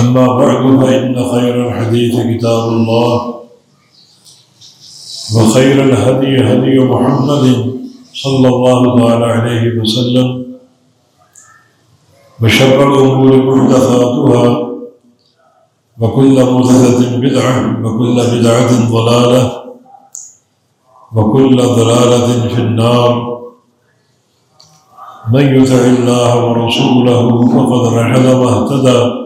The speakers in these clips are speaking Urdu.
أما بعد، فإن خير الحديث كتاب الله وخير الهدي هدي محمد صلى الله تعالى عليه وسلم وشر الأمور محدثاتها وكل محدثة بدعة وكل بدعة ضلالة وكل ضلالة في النار. من يطع الله ورسوله فقد رشد واهتدى.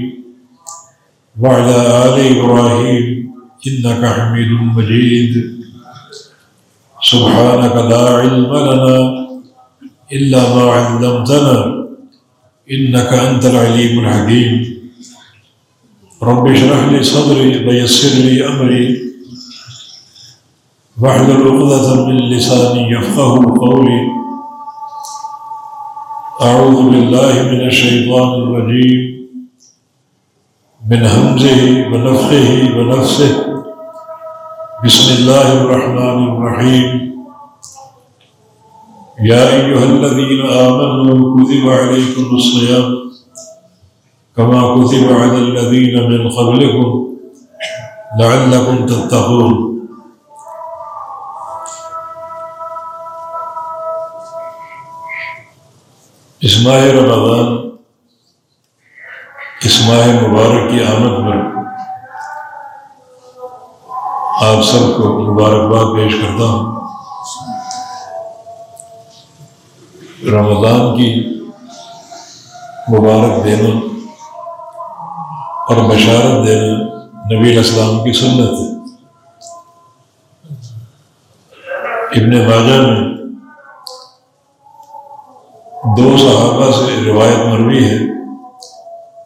وعلى آل إبراهيم إنك حميد مجيد. سبحانك لا علم لنا إلا ما علمتنا إنك أنت العليم الحكيم. رب اشرح لي صدري ويسر لي أمري. واحلل عقدة من لساني يفقه قولي. أعوذ بالله من الشيطان الرجيم. من همزه ونفخه ونفسه. بسم الله الرحمن الرحيم. يا أيها الذين آمنوا كتب عليكم الصيام كما كتب على الذين من قبلكم لعلكم تتقون. اس ماہ رمضان اس ماہ مبارک کی آمد پر آپ سب کو مبارکباد پیش کرتا ہوں۔ رمضان کی مبارک دینا اور بشارت دینا نبی الاسلام کی سنت ہے۔ ابن ماجہ میں دو صحابہ سے روایت مروی ہے۔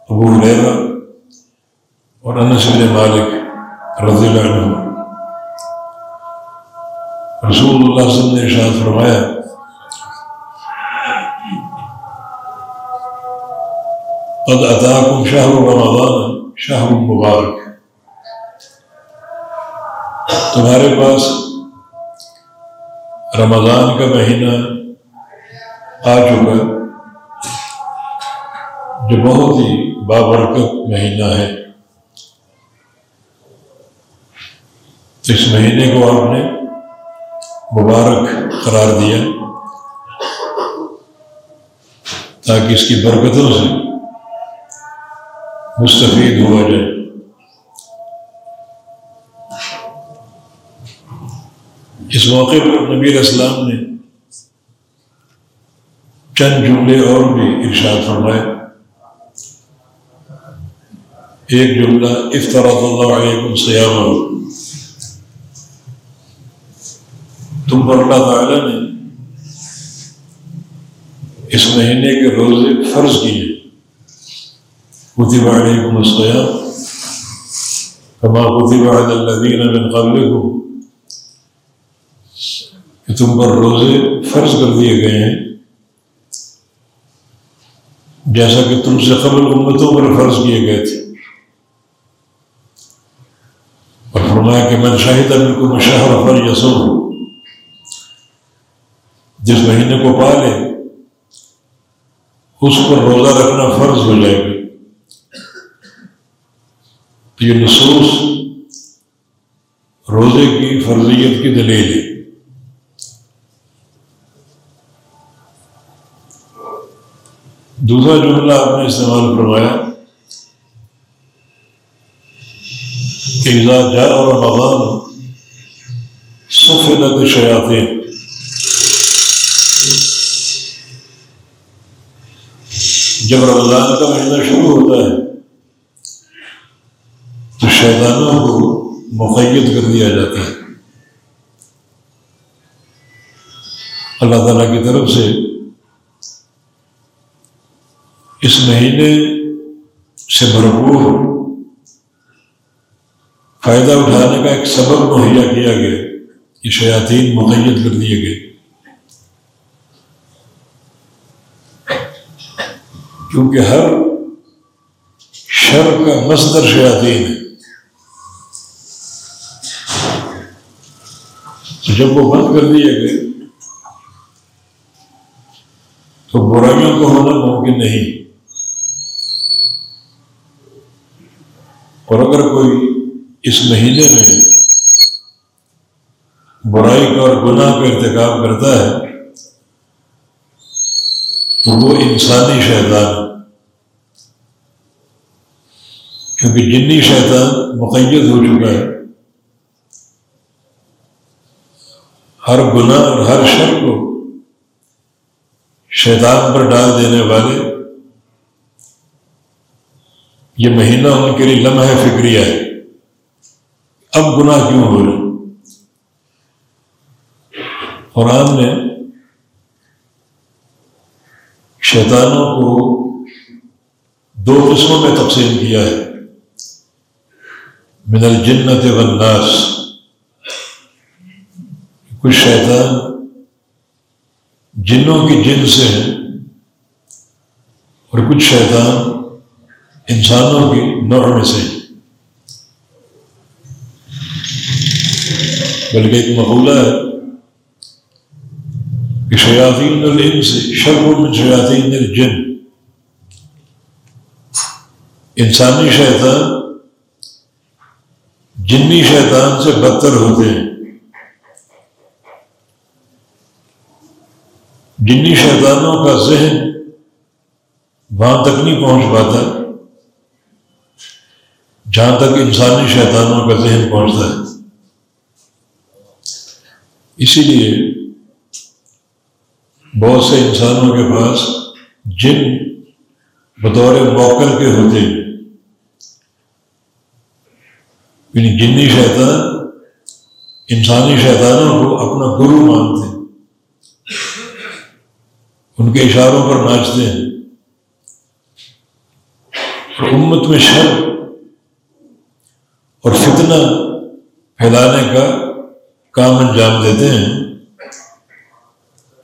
ابو حریرہ اور انس بن مالک رضی اللہ عنہ رسول اللہ صلی اللہ علیہ وسلم نے ارشاد فرمایا، قد اتاکم شہر رمضان شہر مبارک تمہارے پاس رمضان کا مہینہ آ چکا جو بہت ہی بابرکت مہینہ ہے۔ اس مہینے کو آپ نے مبارک قرار دیا تاکہ اس کی برکتوں سے مستفید ہوا جائے۔ اس موقع پر نبی علیہ السلام نے چند جملے اور بھی ارشاد فرمائے۔ ایک جملہ افطرت اللہ علیہ سیام تم پر اللہ تعالیٰ نے اس مہینے کے روزے فرض کیے۔ کتب علیکم السیام کما کتب علی الذین من قبلکم۔ کہ تم پر روزے فرض کر دیے گئے ہیں۔ جیسا کہ تم سے قبل امتوں پر فرض کیے گئے تھے اور فرمایا کہ من شاہد امن کو فر یسر جس مہینے کو پالے، اس پر روزہ رکھنا فرض ہو جائے گا۔ تو یہ نصوص روزے کی فرضیت کی دلیل ہے۔ دوسرا جملہ آپ نے استعمال کروایا کہ جا اور رمضان سفید شیاتے جب رمضان کا مہینہ شروع ہوتا ہے، تو شیطانوں کو مقید کر دیا جاتا ہے۔ اللہ تعالیٰ کی طرف سے اس مہینے سے بھرپور فائدہ اٹھانے کا ایک سبب مہیا کیا گیا، یہ شیاطین مقید کر دیے گئے۔ کیونکہ ہر شر کا مصدر شیاطین ہے۔ جب وہ بند کر دیے گئے، تو برائیوں کو ہونا ممکن نہیں۔ اور اگر کوئی اس مہینے میں برائی کا اور گناہ کا ارتکاب کرتا ہے، تو وہ انسانی شیطان کیونکہ جنی شیطان مقید ہو چکا ہے۔ ہر گناہ اور ہر شر کو شیطان پر ڈال دینے والے، یہ مہینہ ان کے لیے لمحہ فکری ہے۔ اب گناہ کیوں ہو رہے قرآن نے شیطانوں کو دو قسموں میں تقسیم کیا ہے۔ من الجنت والناس۔ کچھ شیطان جنوں کی جن سے ہیں اور کچھ شیطان انسانوں کی نوع میں سے بلکہ ایک مقولہ ہے کہ شیاطین الانس شر من شیاطین الجن. انسانی شیطان جنی شیطان سے بدتر ہوتے ہیں۔ جنی شیطانوں کا ذہن وہاں تک نہیں پہنچ پاتا، جہاں تک انسانی شیطانوں کا ذہن پہنچتا ہے۔ اسی لیے بہت سے انسانوں کے پاس جن بطور موکل کے ہوتے ہیں یعنی جنی شیطان، انسانی شیطانوں کو اپنا گرو مانتے ہیں، ان کے اشاروں پر ناچتے ہیں۔ امت میں شر اور فتنہ پھیلانے کا کام انجام دیتے ہیں۔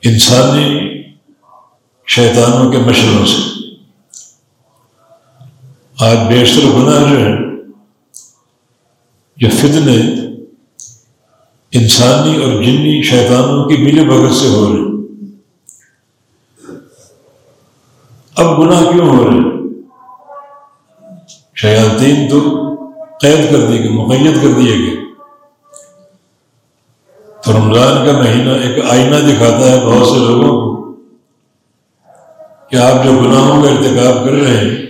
انسانی جی، شیطانوں کے مشوروں سے۔ آج بیشتر گناہ جو ہیں یہ فتنے انسانی اور جنی شیطانوں کی ملی بھگت سے ہو رہے اب گناہ کیوں ہو رہے شیاطین تو قید کر دی گئی مقید کر دیے گئے۔ رمضان کا مہینہ ایک آئینہ دکھاتا ہے بہت سے لوگوں کو کہ آپ جو گناہوں کا ارتکاب کر رہے ہیں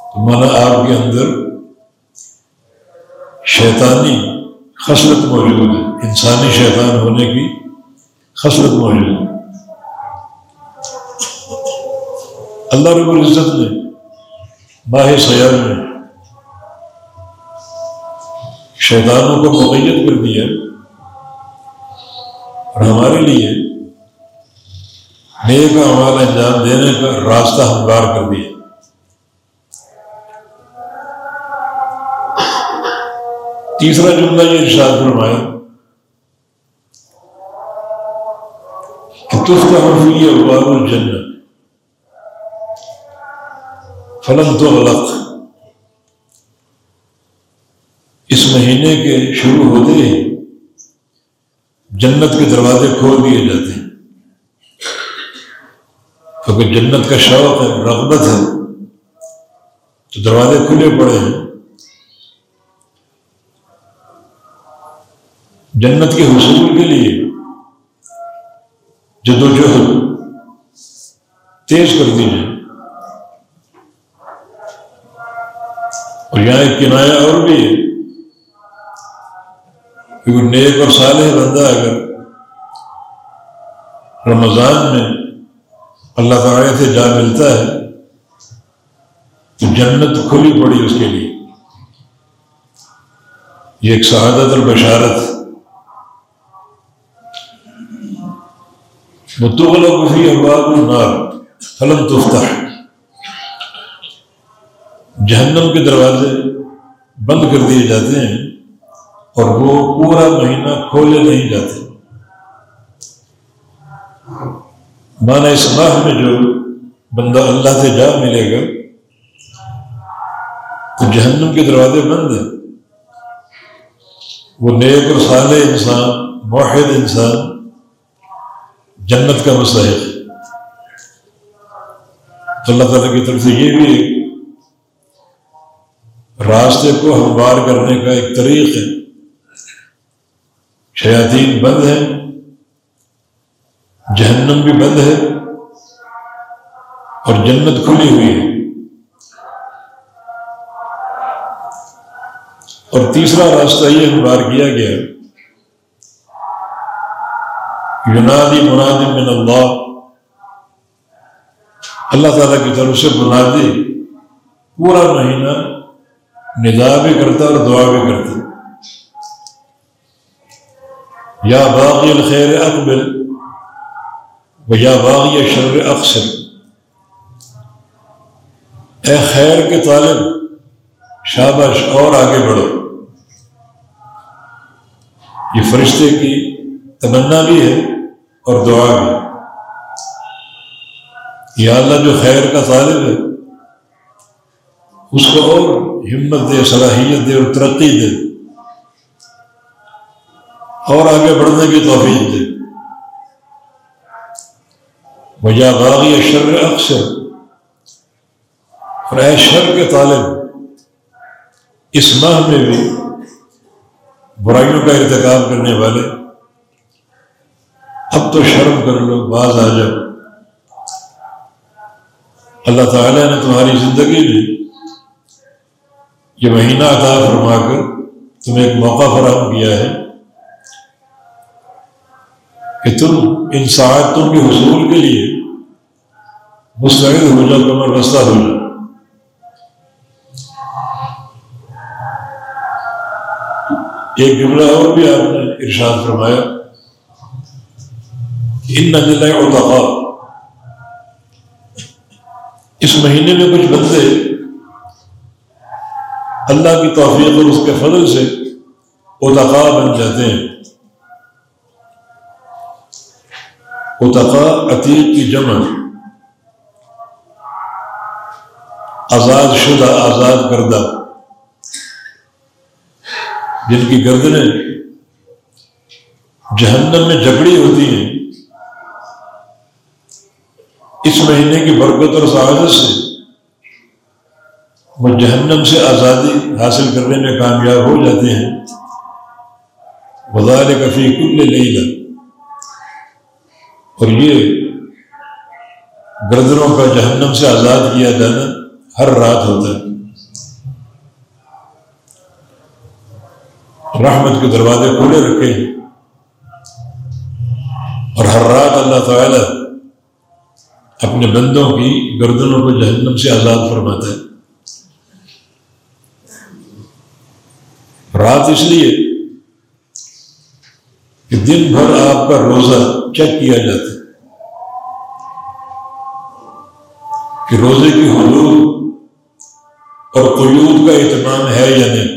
تو مانا آپ کے اندر شیطانی خصلت موجود ہے، انسانی شیطان ہونے کی خصلت موجود ہے۔ اللہ رب العزت نے ماہ سیار میں شیطانوں کو مقیت کر دیا۔ اور ہمارے لیے نیک اعمال انجام دینے کا راستہ ہموار کر دیا تیسرا جملہ یہ ارشاد فرمایا کہ تف کا حفیع ابواب الجنت فلم تو غلط اس مہینے کے شروع ہوتے ہی جنت کے دروازے کھول دیے جاتے ہیں۔ کیونکہ جنت کا شوق ہے، رغبت ہے، تو دروازے کھلے پڑے ہیں۔ جنت کے حصول کے لیے جدوجہد تیز کر دیجیے اور یہاں ایک کنایا اور بھی ہے۔ کیونکہ نیک اور صالح بندہ اگر رمضان میں اللہ تعالی سے جا ملتا ہے، تو جنت کھلی پڑی اس کے لیے۔ یہ ایک شہادت اور بشارت۔ متغلق فی ابواب النار فلم تفتح۔ جہنم کے دروازے بند کر دیے جاتے ہیں۔ اور وہ پورا مہینہ کھولے نہیں جاتے۔ مانا اس ماہ میں جو بندہ اللہ سے جا ملے گا، تو جہنم کے دروازے بند ہیں۔ وہ نیک اور صالح انسان، موحد انسان، جنت کا مستحق۔ تو اللہ تعالیٰ کی طرف سے یہ بھی راستے کو ہموار کرنے کا ایک طریق ہے۔ شیاطین بند ہے جہنم بھی بند ہے اور جنت کھلی ہوئی ہے۔ اور تیسرا راستہ یہ ہموار کیا گیا، یونادی منادی من اللہ۔ اللہ تعالیٰ کی طرف سے منادی پورا مہینہ ندا بھی کرتا اور دعا بھی کرتا۔ یا باغی الخیر اقبل و یا باغی شر اقصر اے خیر کے طالب شابش اور آگے بڑھو۔ یہ فرشتے کی تمنا بھی ہے اور دعا بھی۔ یا اللہ جو خیر کا طالب ہے، اس کو اور ہمت دے، صلاحیت دے اور ترقی دے۔ اور آگے بڑھنے کی توفیق دے۔ وجہ باغی شر اکثر، اور اے شر کے طالب، اس ماہ میں بھی برائیوں کا ارتکاب کرنے والے، اب تو شرم کر لو باز آ جاؤ۔ اللہ تعالیٰ نے تمہاری زندگی میں یہ مہینہ عطا فرما کر تمہیں ایک موقع فراہم کیا ہے۔ کہ تم ان ساعتوں کے حصول کے لیے مستعد ہو جاؤ کمر بستہ ہو جاؤ ایک جملہ اور بھی آپ نے ارشاد فرمایا ان نجل اتقا اس مہینے میں کچھ بندے اللہ کی توفیق اور اس کے فضل سے اتقا بن جاتے ہیں۔ اتقا عتیق کی جمع۔ آزاد شدہ، آزاد کردہ۔ جن کی گردنیں جہنم میں جھگڑی ہوتی ہیں، اس مہینے کی برکت اور سعادت سے وہ جہنم سے آزادی حاصل کرنے میں کامیاب ہو جاتے ہیں۔ وزار کفی کل لیلا اور یہ گردنوں کا جہنم سے آزاد کیا جانا ہر رات ہوتا ہے۔ رحمت کے دروازے کھلے رکھے ہیں اور ہر رات اللہ تعالی اپنے بندوں کی گردنوں کو جہنم سے آزاد فرماتا ہے۔ رات اس لیے کہ دن بھر آپ کا روزہ چیک کیا جاتا ہے کہ روزے کی حدود اور قیود کا اہتمام ہے یا نہیں۔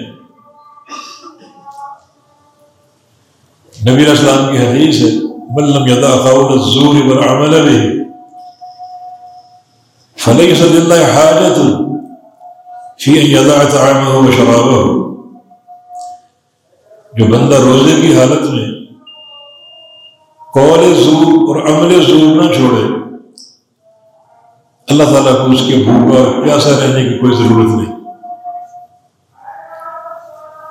نبی اسلام کی حدیث ہے ملم یدا قول الزور والعمل به فليس لله حاجة في أن يدع طعامه وشرابه جو بندہ روزے کی حالت میں قول زور اور عمل زور نہ چھوڑے۔ اللہ تعالیٰ کو اس کے بھوکا پیاسا رہنے کی کوئی ضرورت نہیں۔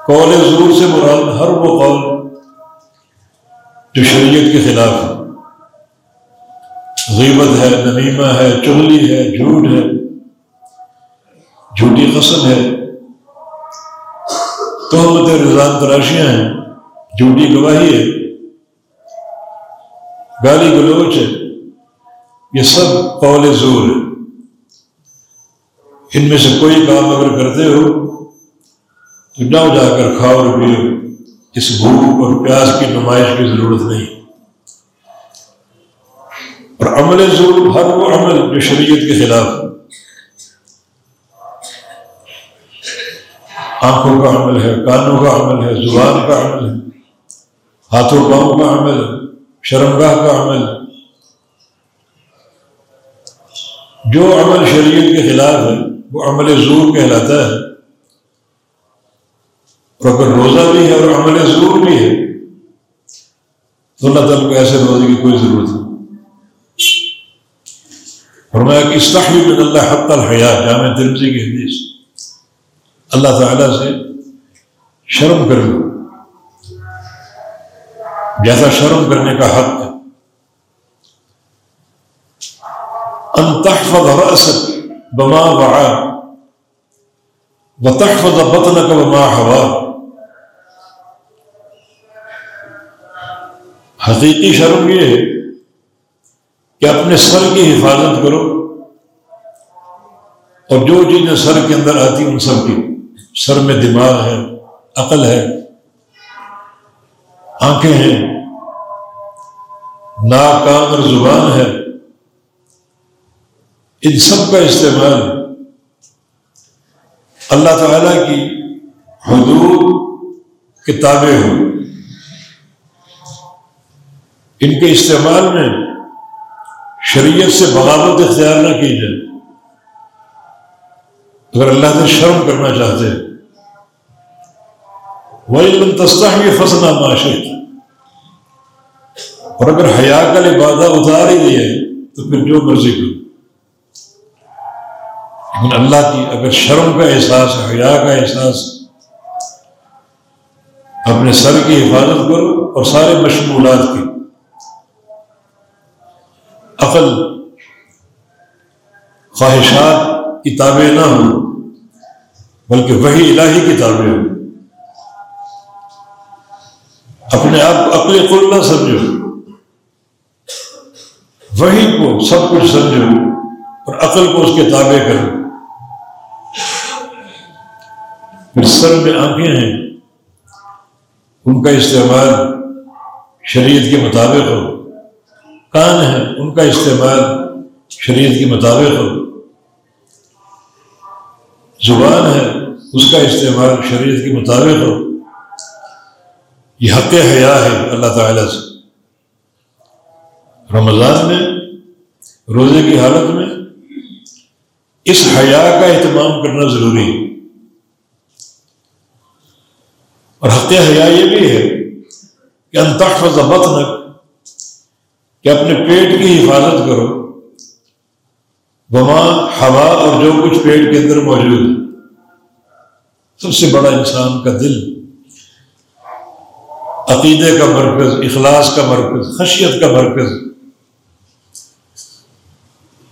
قول زور سے مراد ہر وہ قول جو شریعت کے خلاف ہے۔ غیبت ہے، نمیمہ ہے، چغلی ہے، جھوٹ ہے۔ جھوٹی قسم ہے۔ تہمت رضان تراشیاں ہیں۔ جھوٹی گواہی ہے۔ گالی گلوچ ہے یہ سب قول زور ہے ان میں سے کوئی کام اگر کرتے ہو تو جاؤ جا کر کھاؤ اور پیو اس بھوک اور پیاس کی نمائش کی ضرورت نہیں اور عمل ظلم ہر وہ عمل جو شریعت کے خلاف آنکھوں کا عمل ہے کانوں کا عمل ہے زبان کا عمل ہے ہاتھوں پاؤں کا عمل ہے شرمگاہ کا عمل۔ جو عمل شریعت کے خلاف ہے، وہ عمل زور کہلاتا ہے۔ اور اگر روزہ بھی ہے اور عمل زور بھی ہے، تو اللہ تعالیٰ کو ایسے روزے کی کوئی ضرورت نہیں۔ فرمایا کہ استحی من اللہ حق الحیات جامع ترمزی کی حدیث۔ اللہ تعالیٰ سے شرم کر لو۔ جیسا شرم کرنے کا حق. ہے ان رأسك بما وعا. وتحفظ بطنك بما حوا. حقیقی شرم یہ ہے کہ اپنے سر کی حفاظت کرو اور جو چیزیں سر کے اندر آتی ان سب کی، سر میں دماغ ہے، عقل ہے آنکھیں ہیں۔ ناک کان اور زبان ہے۔ ان سب کا استعمال اللہ تعالی کی حدود، کتابیں ہوں۔ ان کے استعمال میں شریعت سے بغاوت اختیار نہ کی جائے۔ اگر اللہ سے شرم کرنا چاہتے وہی تستہ یہ فصلہ معاشرت اور اگر حیا کا لبادہ اتار ہی دیا تو پھر جو مرضی کرو۔ لیکن اللہ کی اگر شرم کا احساس، حیا کا احساس، اپنے سر کی حفاظت کرو اور سارے مشمولات کی۔ عقل، خواہشات کتابیں نہ ہوں بلکہ وہی الہی کتابیں ہوں اپنے آپ کو عقل قل نہ سمجھو۔ وہی کو سب کچھ سمجھو اور عقل کو اس کے تابع کرو پھر سر میں آنکھیں ہیں۔ ان کا استعمال شریعت کے مطابق ہو۔ کان ہے، ان کا استعمال شریعت کے مطابق ہو۔ زبان ہے، اس کا استعمال شریعت کے مطابق ہو۔ یہ حق حیا ہے اللہ تعالیٰ سے۔ رمضان میں، روزے کی حالت میں اس حیا کا اہتمام کرنا ضروری ہے۔ اور حق حیا یہ بھی ہے کہ انتخاب بطنک، کہ اپنے پیٹ کی حفاظت کرو۔ وہاں ہوا اور جو کچھ پیٹ کے اندر موجود ہے۔ سب سے بڑا انسان کا دل، عقیدے کا مرکز، اخلاص کا مرکز، خشیت کا مرکز۔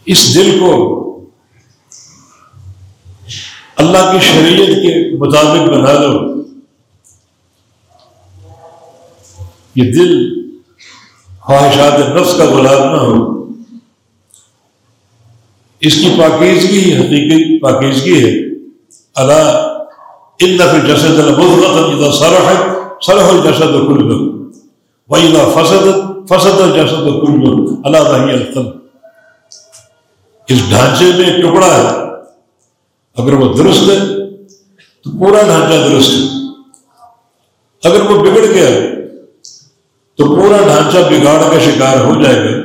اس دل کو اللہ کی شریعت کے مطابق بنا لو۔ یہ دل خواہشات نفس کا غلام نہ ہو۔ اس کی پاکیزگی ہی حقیقی پاکیزگی ہے۔ اللہ ان دفعہ جسد البت سرح سرح الجسد کل وہی فسد فسد الجسد کل اللہ رحی القل اس ڈھانچے میں ایک ٹکڑا ہے، اگر وہ درست ہے تو پورا ڈھانچہ درست ہے۔ اگر وہ بگڑ گیا تو پورا ڈھانچہ بگاڑ کا شکار ہو جائے گا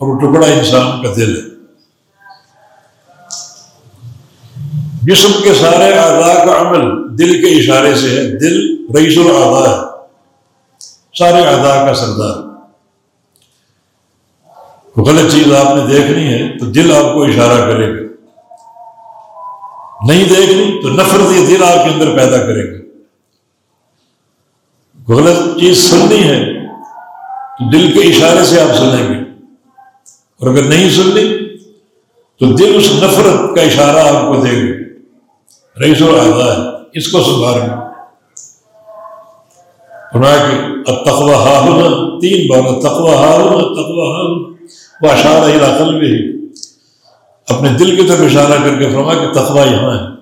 اور وہ ٹکڑا انسان کا دل ہے۔ جسم کے سارے اعضاء کا عمل دل کے اشارے سے ہے۔ دل رئیس العضاء ہے، سارے اعضاء کا سردار۔ غلط چیز آپ نے دیکھنی ہے تو دل آپ کو اشارہ کرے گا۔ نہیں دیکھنی تو نفرت یہ دل آپ کے اندر پیدا کرے گا۔ غلط چیز سننی ہے تو دل کے اشارے سے آپ سنیں گے۔ اور اگر نہیں سننی تو دل اس نفرت کا اشارہ آپ کو دے گا۔ رئیس العضا ہے اس کو سدھارنا کہ تقوا ہاہنا، تین بار تقوا ہارنا تقوا ہارن وہ اشارہ علاقل بھی اپنے دل کی طرف اشارہ کر کے فرما کہ تقوا یہاں ہے۔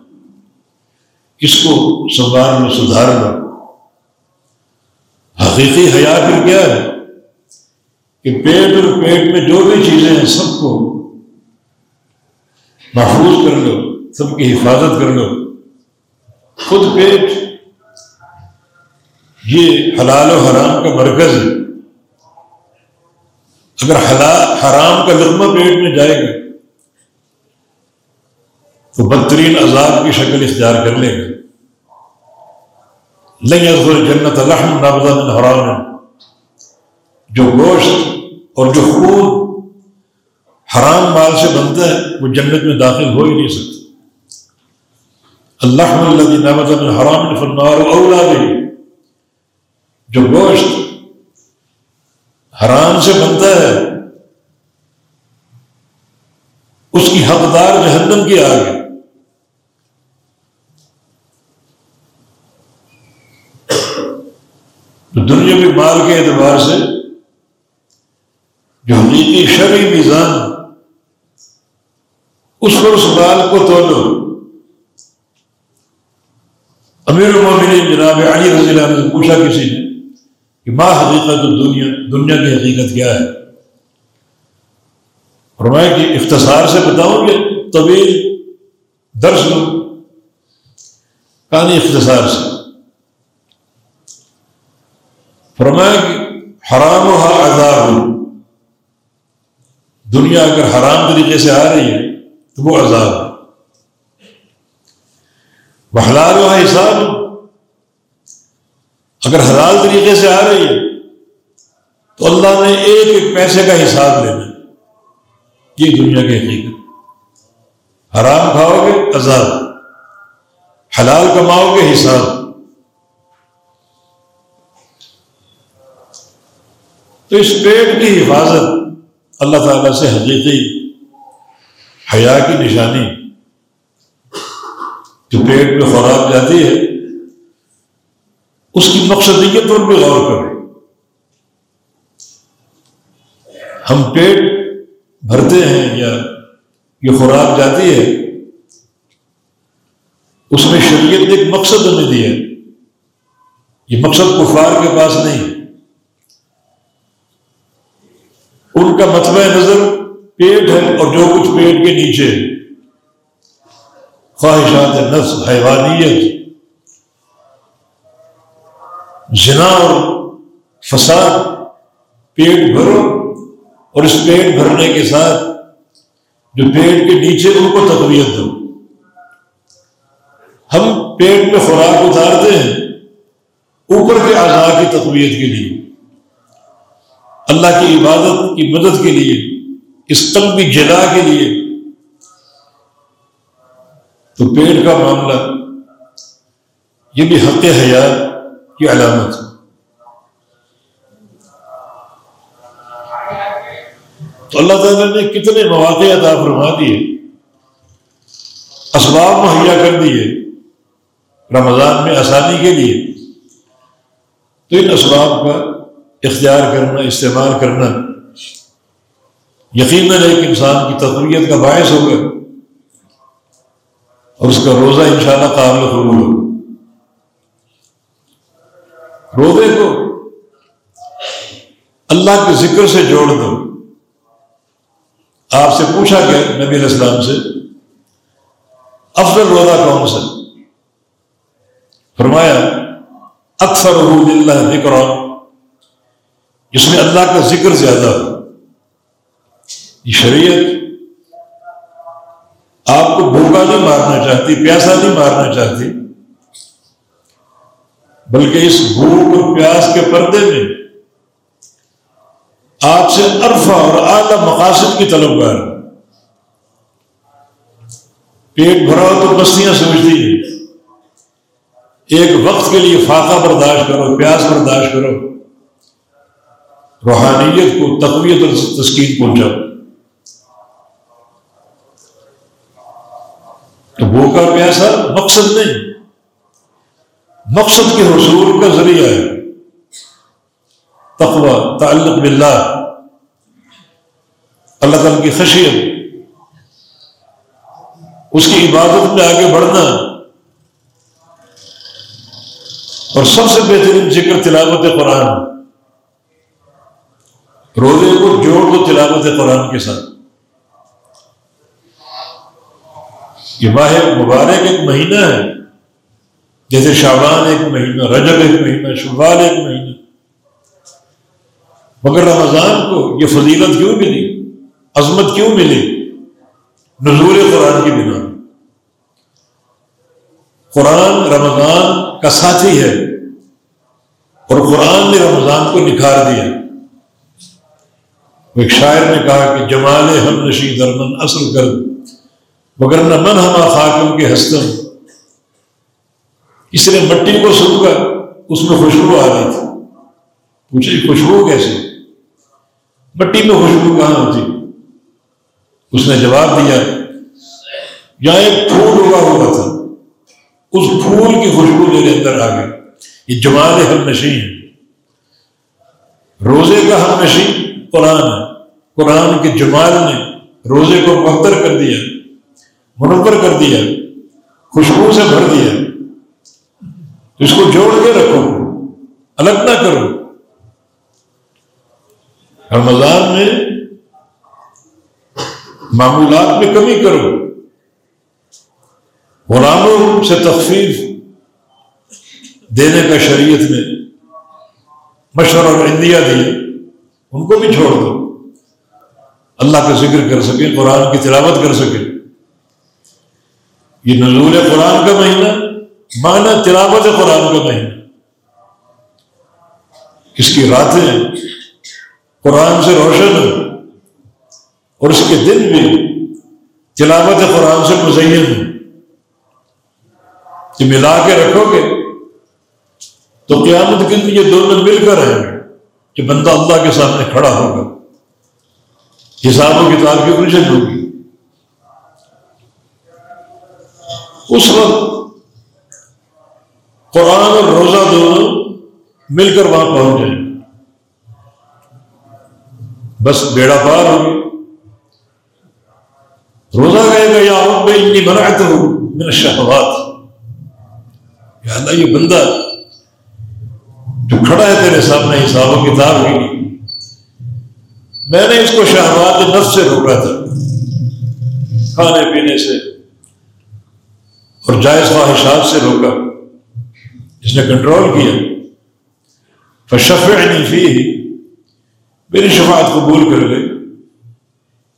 اس کو سنبھالنا سدھارنا۔ حقیقی حیا پھر کیا ہے؟ کہ پیٹ اور پیٹ میں جو بھی چیزیں ہیں سب کو محفوظ کر لو، سب کی حفاظت کر لو۔ خود پیٹ، یہ حلال و حرام کا مرکز ہے۔ اگر حلال حرام کا لقمہ پیٹ میں جائے گا۔ تو بدترین عذاب کی شکل اختیار کر لے گا۔ نہیں جنت الحم نابزہ من حرام۔ جو گوشت اور جو خون حرام مال سے بنتا ہے، وہ جنت میں داخل ہو ہی نہیں سکتا۔ اللہ نعمت حرام فنار اولا بھی جو گوشت حرام سے بنتا ہے۔ اس کی حقدار جہنم کی آگ تو دنیا میں مال کے اعتبار سے جو حقیقی شرعی نظام اس پر اس مال کو تولو۔ امیر المومنین جناب علی رضی اللہ عنہ پوچھا کسی نے کہ ماں حقیقت دنیا دنیا کی حقیقت کیا ہے؟ فرمایا کہ اختصار سے بتاؤں کہ طویل درس لو کہانی اختصار سے۔ فرمایا کہ حرام و عذاب، دنیا اگر حرام طریقے سے آ رہی ہے تو وہ عذاب۔ ہے وہ حلال و حساب اگر حلال طریقے سے آ رہی ہے، تو اللہ نے ایک ایک پیسے کا حساب لینا یہ دنیا کی حقیقت۔ حرام کھاؤ گے، عذاب۔ حلال کماؤ گے، حساب۔ تو اس پیٹ کی حفاظت اللہ تعالیٰ سے حقیقی حیا کی نشانی جو پیٹ میں خوراک جاتی ہے اس کی مقصدیت پر بھی غور کریں ہم پیٹ بھرتے ہیں یا یہ خوراک جاتی ہے، اس میں شریعت نے ایک مقصد ہمیں دیا یہ مقصد کفار کے پاس نہیں۔ ان کا مطبع نظر پیٹ ہے اور جو کچھ پیٹ کے نیچے ہے خواہشات نفس، حیوانیت جنا اور فساد، پیٹ بھرو اور اس پیٹ بھرنے کے ساتھ جو پیٹ کے نیچے ان کو تقویت دو۔ ہم پیٹ میں خوراک اتارتے ہیں، اوپر کے اعضاء کی تقویت کے لیے۔ اللہ کی عبادت، کی مدد کے لیے، اس قلبی جلا کے لیے۔ تو پیٹ کا معاملہ، یہ بھی حق حیات۔ کی علامت؟ تو اللہ تعالیٰ نے کتنے مواقع عطا فرما دیے، اسباب مہیا کر دیے رمضان میں آسانی کے لیے۔ تو ان اسباب کا اختیار کرنا، استعمال کرنا یقیناً ایک انسان کی تقویت کا باعث ہوگا اور اس کا روزہ انشاءاللہ قابل قبول ہوگا۔ روزے کو اللہ کے ذکر سے جوڑ دو۔ آپ سے پوچھا گیا نبی علیہ السلام سے، افضل روزہ کون سا؟ فرمایا اکثر روز اللہ ذکر جس میں اللہ کا ذکر زیادہ ہو۔ یہ شریعت آپ کو بھوکا نہیں مارنا چاہتی، پیاسا نہیں مارنا چاہتی۔ بلکہ اس بھوک اور پیاس کے پردے میں آپ سے عرفہ اور اعلی مقاصد کی طلب گار پیٹ بھرا تو بستیاں سمجھتی ہیں۔ ایک وقت کے لیے فاقہ برداشت کرو، پیاس برداشت کرو۔ روحانیت کو، تقویت اور تسکین پہنچاؤ۔ تو بھوکا پیاسا مقصد نہیں۔ مقصد کے حصول کا ذریعہ ہے۔ تقوی، تعلق باللہ۔ اللہ تعالیٰ کی خشیت۔ اس کی عبادت میں آگے بڑھنا۔ اور سب سے بہترین ذکر تلاوت قرآن۔ روزے کو جوڑ دو تلاوت قرآن کے ساتھ۔ یہ ماہ مبارک ایک مہینہ ہے۔ جیسے شعبان ایک مہینہ، رجب ایک مہینہ شبال ایک مہینہ۔ مگر رمضان کو یہ فضیلت کیوں ملی؟ عظمت کیوں ملی؟ نظور قرآن کی بنا۔ قرآن رمضان کا ساتھی ہے اور قرآن نے رمضان کو نکھار دیا۔ ایک شاعر نے کہا کہ جمال ہم نشی درمن اصل کر، مگر نہ من ہما خاکم کے ہستم۔ اس نے مٹی کو سن کر اس میں خوشبو آ رہی تھی۔ پوچھے خوشبو کیسے؟ مٹی میں خوشبو کہاں ہوتی؟ اس نے جواب دیا، یہاں ایک پھول اگا ہوا تھا۔ اس پھول کی خوشبو میرے اندر آ گئی۔ یہ جمال ہم نشیں ہے روزے کا ہم نشیں قرآن ہے۔ قرآن کے جمال نے روزے کو بہتر کر دیا، منور کر دیا، خوشبو سے بھر دیا۔ اس کو جوڑ کے رکھو، الگ نہ کرو۔ رمضان میں معمولات میں کمی کرو۔ غلاموں سے تخفیف دینے کا شریعت میں مشورہ اور عندیہ دی، ان کو بھی چھوڑ دو۔ اللہ کا ذکر کر سکے، قرآن کی تلاوت کر سکے۔ یہ نزول قرآن کا مہینہ۔ مانا تلاوت قرآن کا مہینہ اس کی راتیں قرآن سے روشن اور اس کے دن بھی تلاوت قرآن سے مزین ہیں۔ کہ ملا کے رکھو گے تو قیامت کے دن یہ دونوں مل کر رہیں گے کہ بندہ اللہ کے سامنے کھڑا ہوگا۔ حساب و کتاب کی الجھن ہوگی۔ اس وقت قرآن اور روزہ دونوں مل کر وہاں پہنچ جائیں۔ بس بیڑا پار ہوگی روزہ گئے گا یا میں اتنی بنایا تو میرا شہبات یا اللہ، یہ بندہ جو کھڑا ہے تیرے سامنے، حساب و کتاب کی میں نے اس کو شہبات نفس سے روکا تھا۔ کھانے پینے سے اور جائز خواہشات سے روکا۔ جس نے کنٹرول کیا. فشف فی میری شفاعت قبول کر لے.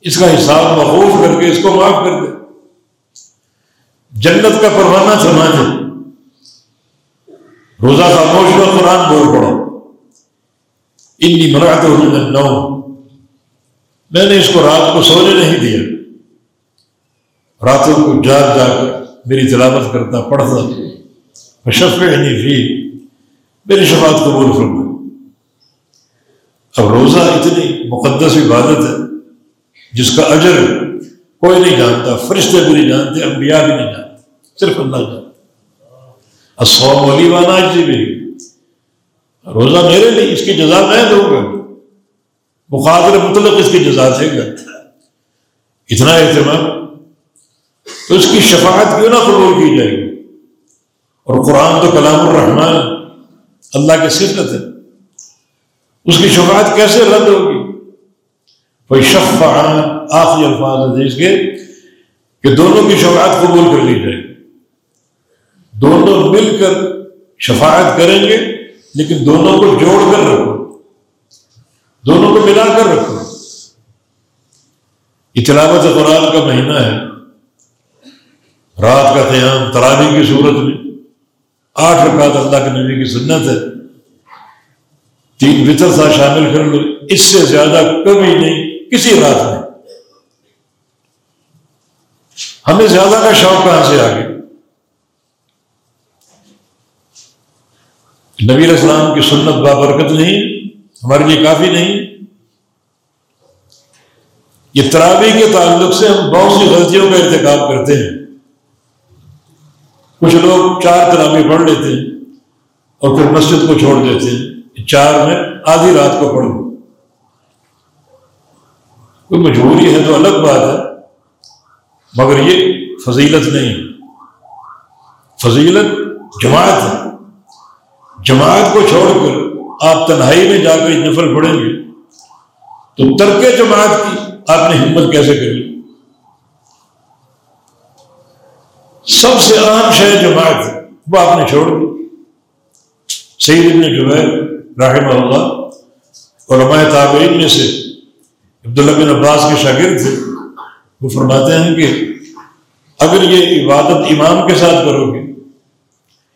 اس کا حساب محفوظ کر کے اس کو معاف کر دے. جنت کا پروانہ سما دے. روزہ خاموش کا قرآن بول پڑا انی مرات نو میں نے اس کو رات کو سونے نہیں دیا. راتوں کو جاگ جا کر میری تلاوت کرتا، پڑھتا. شف فی میری شفاعت قبول فرما اب روزہ اتنی مقدس عبادت ہے جس کا اجر کوئی نہیں جانتا فرشتے بھی نہیں جانتے انبیاء بھی نہیں جانتے صرف اللہ جانتا سو علی وانا جی بھی روزہ میرے لیے اس کی جزا میں دوں گا وہ قادر مطلق اس کی جزا دے گا اتنا اہتمام تو اس کی شفاعت کیوں نہ قبول کی جائے گی اور قرآن تو کلام الرحمن اللہ کے صفت ہے۔ اس کی شفاعت کیسے رد ہوگی؟ کوئی شفا آخری الفاظ ہے اس کے کہ دونوں کی شفاعت قبول کر لی جائے۔ دونوں مل کر شفاعت کریں گے، لیکن دونوں کو جوڑ کر رکھو۔ دونوں کو ملا کر رکھو۔ یہ تلاوت قرآن کا مہینہ ہے۔ رات کا قیام تراوی کی صورت میں۔ آٹھ رکعت اللہ کے نبی کی سنت ہے۔ تین وطر تھا شامل کر لو، اس سے زیادہ کبھی نہیں، کسی رات میں ہمیں زیادہ کا شوق کہاں سے آ گیا نبی اسلام کی سنت بابرکت نہیں، ہمارے لیے کافی نہیں۔ یہ تراوی کے تعلق سے ہم بہت سی غلطیوں کا ارتکاب کرتے ہیں۔ کچھ لوگ چار تراوی پڑھ لیتے ہیں اور پھر مسجد کو چھوڑ دیتے ہیں چار میں آدھی رات کو پڑھ کوئی مجبوری ہے تو الگ بات ہے، مگر یہ فضیلت نہیں فضیلت جماعت ہے۔ جماعت کو چھوڑ کر آپ تنہائی میں جا کر نفل پڑھیں گے تو ترک جماعت کی آپ نے ہمت کیسے کری سب سے عام شہر جماعت وہ آپ نے چھوڑ دی۔ سعید ابن جبیر رحمہ اللہ، علماء تابعین میں سے عبداللہ بن عباس کے شاگرد تھے۔ وہ فرماتے ہیں کہ اگر یہ عبادت امام کے ساتھ کرو گے،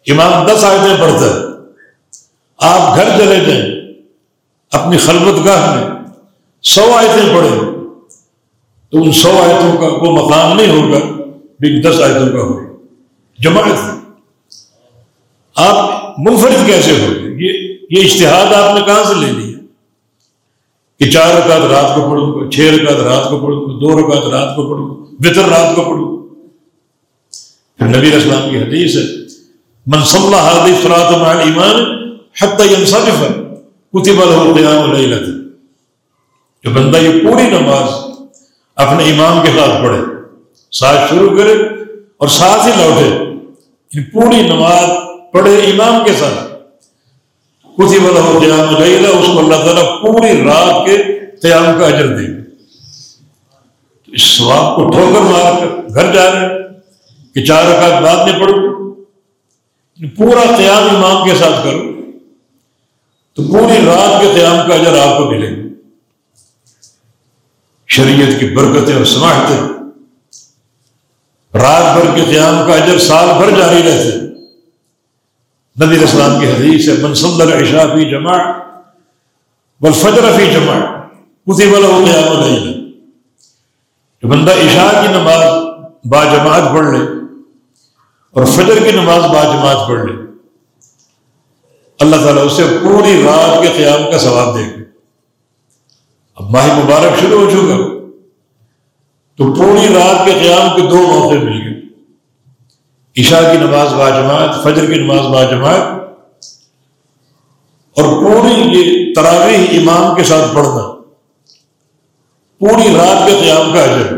امام دس آیتیں پڑھتا ہے، آپ گھر چلے جائیں، اپنی خلبت گاہ میں سو آیتیں پڑھیں، تو ان سو آیتوں کا وہ مقام نہیں ہوگا بھی دس آیتوں کا ہوگا۔ جماعت آپ منفرد کیسے ہو یہ یہ اشتہاد آپ نے کہاں سے لے لیا؟ کہ چار رکعت رات کو پڑھوں گا، چھ رکعت رات کو پڑھوں گا، دو رکعت رات کو پڑھوں گا بطر رات کو پڑھوں پھر نبی اسلام کی حدیث ہے منصل حادث فرات ایمان حتی کتب له قیام جو بندہ یہ پوری نماز اپنے امام کے ساتھ پڑھے ساتھ شروع کرے اور ساتھ ہی لوٹے۔ پوری نماز پڑھے امام کے ساتھ۔ کتب له قیام لیلہ، اس کو اللہ تعالیٰ پوری رات کے قیام کا اجر دے۔ تو اس سواب کو ٹھوکر مار کر گھر جا رہے کہ چار رکعت بعد میں پڑھو۔ یعنی پورا قیام امام کے ساتھ کرو۔ تو پوری رات کے قیام کا اجر آپ کو ملے۔ گا شریعت کی برکتیں اور سماحتیں رات بھر کے قیام کا اجر سال بھر جاری رہتے نبی اسلام کی حدیث ہے منصل عشا فی جمع بل فی جمع اسی والا وہ قیام نہیں جو بندہ عشاء کی نماز با جماعت پڑھ لے اور فجر کی نماز با جماعت پڑھ لے، اللہ تعالیٰ اسے پوری رات کے قیام کا ثواب دے گا۔ اب ماہ مبارک شروع ہو چکا۔ تو پوری رات کے قیام کے دو موقع مل گئے۔ عشاء کی نماز با جماعت، فجر کی نماز با جماعت۔ اور پوری یہ تراویح امام کے ساتھ پڑھنا۔ پوری رات کے قیام کا اجر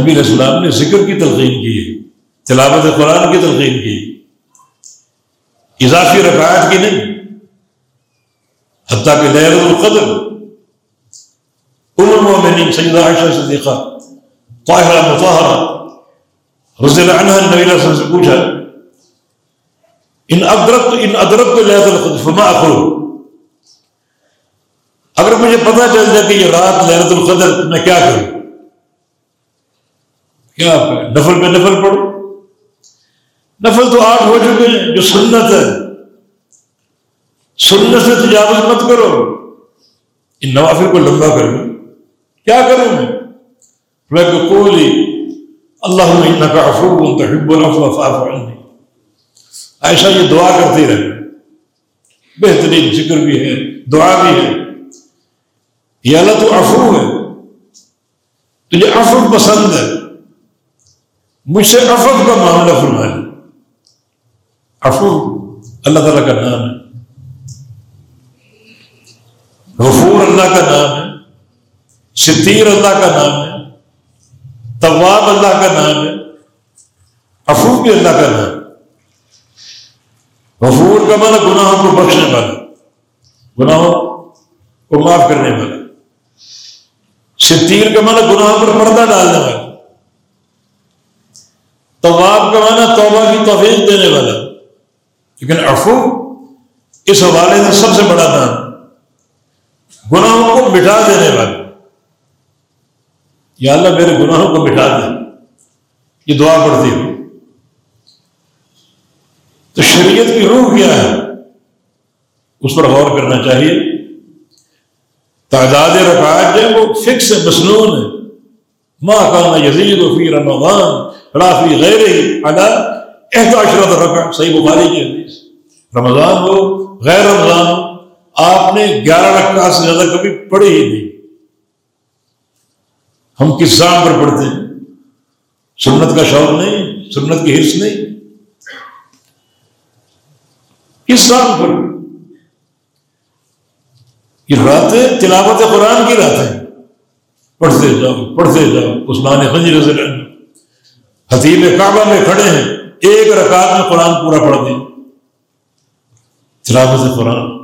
نبی السلام نے ذکر کی تلقین کی ہے، تلاوت قرآن کی تلقین کی اضافی رکعات کی نہیں۔ حتیٰ کہ لہر القدر. ام المؤمنین سیدہ عائشہ صدیقہ طاہرہ مطہرہ رضی اللہ عنہ نبی علیہ وسلم سے پوچھا ان ادرکت ان ادرکت لہر القدر، فما اخرو اگر مجھے پتہ چل جائے کہ یہ رات لہرت القدر میں کیا کروں کیا نفل پہ نفل پڑھوں نفل تو آٹھ ہو چکے جو سنت ہے سنت سے تجاوز مت کرو۔ ان نوافل کو لمبا کر لوں کیا کروں؟ میں کولی اللہ کا افروب تحب ایسا یہ دعا کرتے رہے۔ بہترین ذکر بھی ہے، دعا بھی ہے۔ یہ اللہ تو افرو ہے۔ تجھے افر پسند ہے۔ مجھ سے افر کا معاملہ فرما لے اللہ تعالیٰ کا نام ہے غفور اللہ کا نام ہے ستیر اللہ کا نام ہے طواب اللہ کا نام ہے افو بھی اللہ کا نام غفور کا مانا گناہوں کو بخشنے والا گناہوں کو معاف کرنے والا ستیر کا مانا گناہوں پر پردہ ڈالنے والا طواب کا مانا توبہ کی توفیق دینے والا لیکن افو اس حوالے سے سب سے بڑا نام گناہوں کو مٹا دینے والا یا اللہ میرے گناہوں کو مٹا دے۔ یہ دعا پڑتی ہو تو شریعت کی روح کیا ہے؟ اس پر غور کرنا چاہیے۔ تعداد رکعات جو ہے وہ فکس ہے مصنون ہے۔ ماں کانا یزید و فی رمضان رافی غیر احتاشرت صحیح بخاری کی حدیث۔ رمضان ہو، غیر رمضان ہو۔ آپ نے گیارہ رکعت سے زیادہ کبھی پڑھی ہی نہیں۔ ہم کس سام پر پڑھتے ہیں؟ سنت کا شوق نہیں، سنت کی حص نہیں۔ کس سام پر؟ یہ راتیں تلاوت قرآن کی راتیں۔ پڑھتے جاؤ پڑھتے جاؤ۔ عثمان خنجی رضی اللہ حتیب کعبہ میں کھڑے ہیں، ایک رکعت میں قرآن پورا پڑھ دیں تلاوت قرآن۔